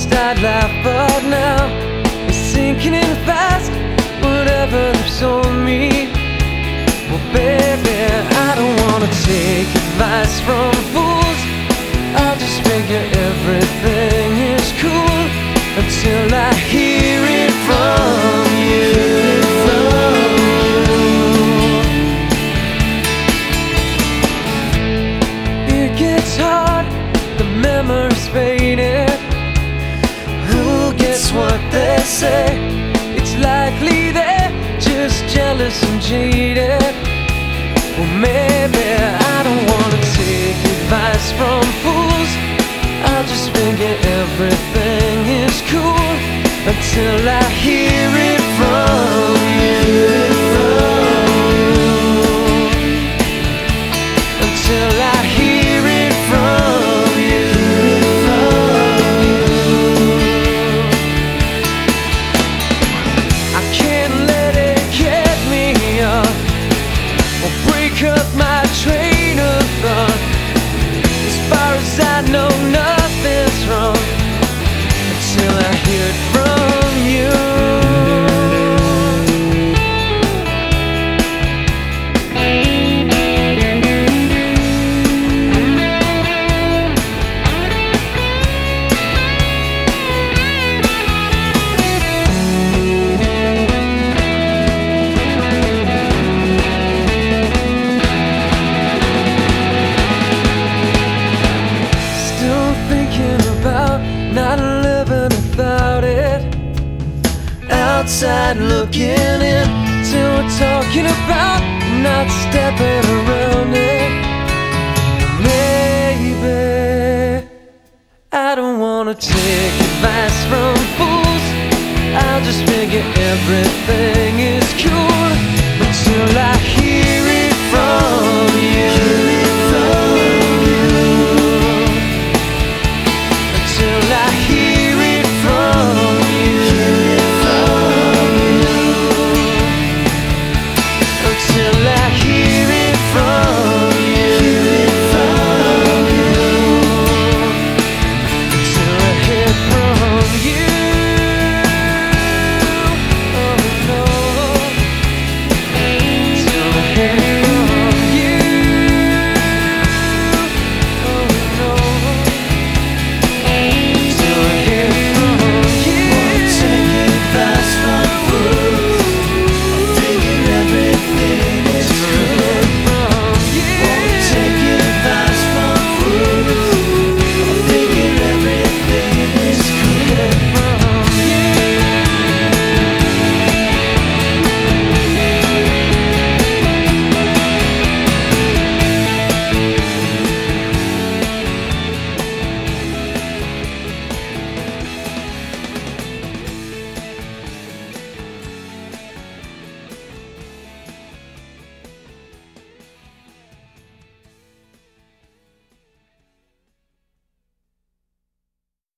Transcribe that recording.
first I'd laugh, but now it's sinking in fast. Whatever lives on me, well, baby, I don't wanna take advice from fools. I just figure everything. Say? It's likely they're just jealous and jaded. Well, maybe I don't wanna take advice from fools. I'll just figure everything is cool until I hear it Outside looking in, till we're talking about not stepping around it. Maybe I don't wanna take advice from fools. I'll just figure everything